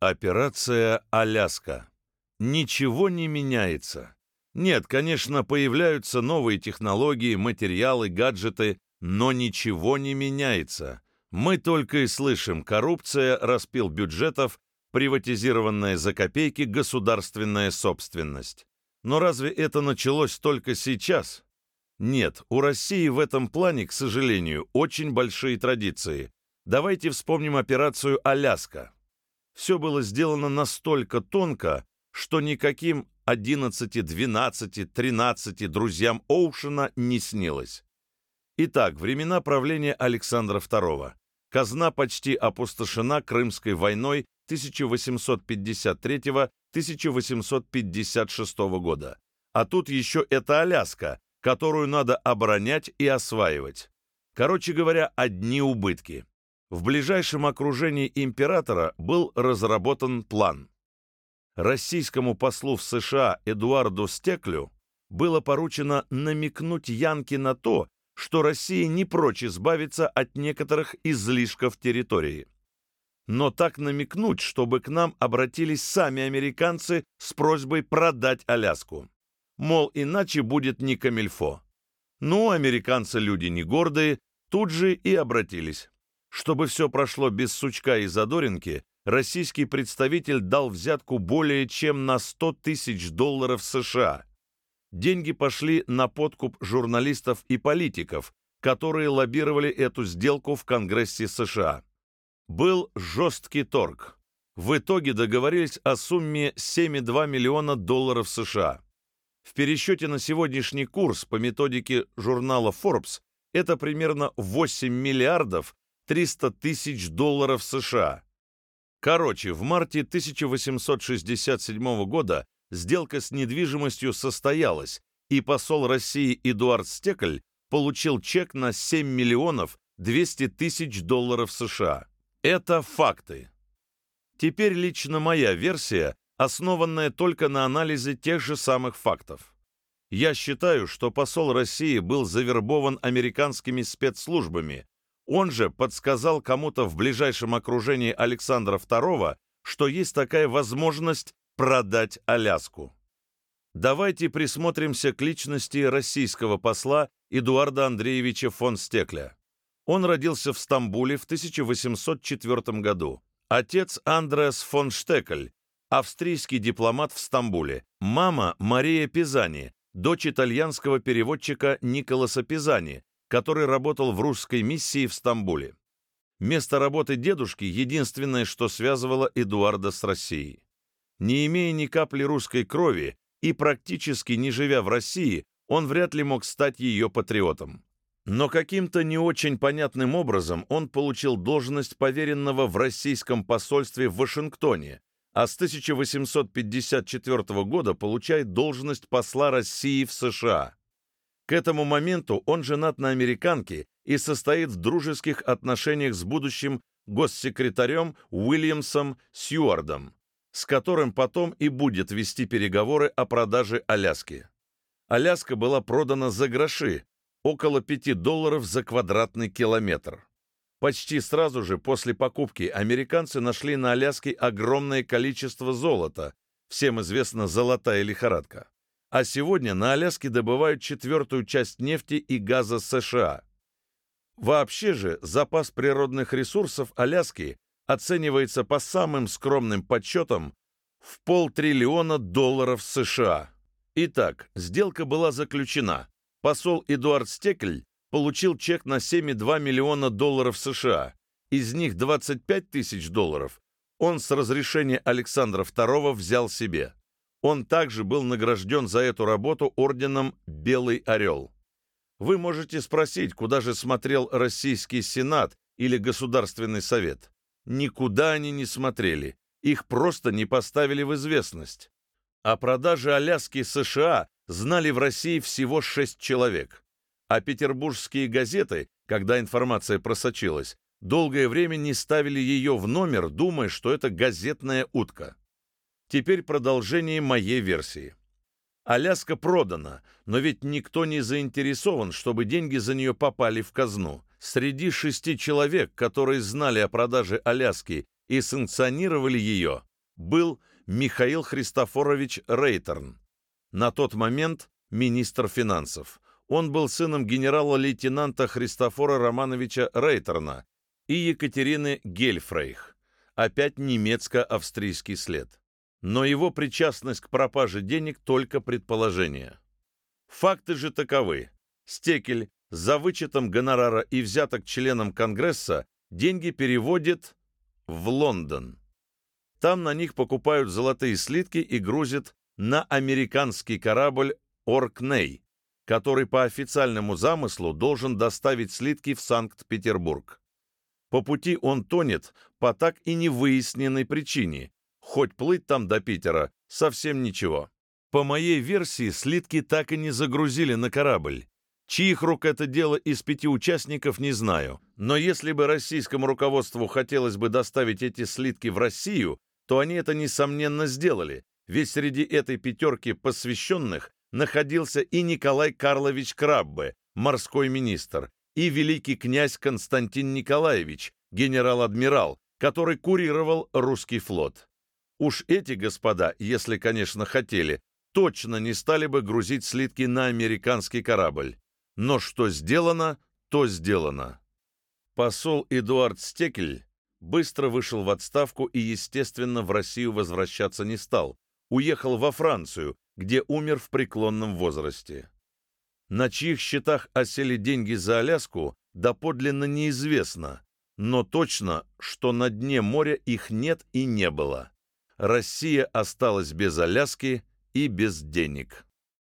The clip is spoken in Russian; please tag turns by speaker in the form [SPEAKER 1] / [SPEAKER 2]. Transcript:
[SPEAKER 1] Операция «Аляска». Ничего не меняется. Нет, конечно, появляются новые технологии, материалы, гаджеты, но ничего не меняется. Мы только и слышим коррупция, распил бюджетов, приватизированная за копейки государственная собственность. Но разве это началось только сейчас? Нет, у России в этом плане, к сожалению, очень большие традиции. Давайте вспомним операцию «Аляска». Все было сделано настолько тонко, что никаким 11, 12, 13 друзьям Оушена не снилось. Итак, времена правления Александра II. Казна почти опустошена Крымской войной 1853-1856 года. А тут еще эта Аляска, которую надо оборонять и осваивать. Короче говоря, одни убытки. В ближайшем окружении императора был разработан план. Российскому послу в США Эдуарду Стеклю было поручено намекнуть Янке на то, что Россия не прочь избавиться от некоторых излишков территории. Но так намекнуть, чтобы к нам обратились сами американцы с просьбой продать Аляску. Мол, иначе будет не камильфо. Ну, американцы люди не гордые, тут же и обратились. Чтобы все прошло без сучка и задоринки, российский представитель дал взятку более чем на 100 тысяч долларов США. Деньги пошли на подкуп журналистов и политиков, которые лоббировали эту сделку в Конгрессе США. Был жесткий торг. В итоге договорились о сумме 7,2 миллиона долларов США. В пересчете на сегодняшний курс по методике журнала Forbes это примерно 8 миллиардов 300 тысяч долларов США. Короче, в марте 1867 года сделка с недвижимостью состоялась, и посол России Эдуард Стекль получил чек на 7 миллионов 200 тысяч долларов США. Это факты. Теперь лично моя версия, основанная только на анализе тех же самых фактов. Я считаю, что посол России был завербован американскими спецслужбами, он же подсказал кому-то в ближайшем окружении Александра II, что есть такая возможность продать Аляску. Давайте присмотримся к личности российского посла Эдуарда Андреевича фон Стекля. Он родился в Стамбуле в 1804 году. Отец Андреас фон Штекль, австрийский дипломат в Стамбуле. Мама Мария Пизани, дочь итальянского переводчика Николаса Пизани, который работал в русской миссии в Стамбуле. Место работы дедушки – единственное, что связывало Эдуарда с Россией. Не имея ни капли русской крови и практически не живя в России, он вряд ли мог стать ее патриотом. Но каким-то не очень понятным образом он получил должность поверенного в российском посольстве в Вашингтоне, а с 1854 года получает должность посла России в США. К этому моменту он женат на американке и состоит в дружеских отношениях с будущим госсекретарем Уильямсом Сьюардом, с которым потом и будет вести переговоры о продаже Аляски. Аляска была продана за гроши, около 5 долларов за квадратный километр. Почти сразу же после покупки американцы нашли на Аляске огромное количество золота, всем известна золотая лихорадка а сегодня на Аляске добывают четвертую часть нефти и газа США. Вообще же запас природных ресурсов Аляски оценивается по самым скромным подсчетам в полтриллиона долларов США. Итак, сделка была заключена. Посол Эдуард Стекль получил чек на 7,2 миллиона долларов США. Из них 25 тысяч долларов он с разрешения Александра II взял себе. Он также был награжден за эту работу орденом «Белый орел». Вы можете спросить, куда же смотрел Российский Сенат или Государственный Совет. Никуда они не смотрели, их просто не поставили в известность. О продаже Аляски США знали в России всего шесть человек. А петербургские газеты, когда информация просочилась, долгое время не ставили ее в номер, думая, что это газетная утка. Теперь продолжение моей версии. Аляска продана, но ведь никто не заинтересован, чтобы деньги за нее попали в казну. Среди шести человек, которые знали о продаже Аляски и санкционировали ее, был Михаил Христофорович Рейтерн, на тот момент министр финансов. Он был сыном генерала-лейтенанта Христофора Романовича Рейтерна и Екатерины Гельфрейх, опять немецко-австрийский след. Но его причастность к пропаже денег только предположение. Факты же таковы. Стекель за вычетом гонорара и взяток членам Конгресса деньги переводит в Лондон. Там на них покупают золотые слитки и грузят на американский корабль «Оркней», который по официальному замыслу должен доставить слитки в Санкт-Петербург. По пути он тонет по так и не выясненной причине, хоть плыть там до Питера совсем ничего. По моей версии, слитки так и не загрузили на корабль, Чьих рук это дело из пяти участников, не знаю. Но если бы российскому руководству хотелось бы доставить эти слитки в Россию, то они это, несомненно, сделали, ведь среди этой пятерки посвященных находился и Николай Карлович Краббе, морской министр, и великий князь Константин Николаевич, генерал-адмирал, который курировал русский флот. Уж эти господа, если, конечно, хотели, точно не стали бы грузить слитки на американский корабль. Но что сделано, то сделано. Посол Эдуард Стекель быстро вышел в отставку и, естественно, в Россию возвращаться не стал. Уехал во Францию, где умер в преклонном возрасте. На чьих счетах осели деньги за Аляску, доподлинно неизвестно, но точно, что на дне моря их нет и не было. Россия осталась без Аляски и без денег.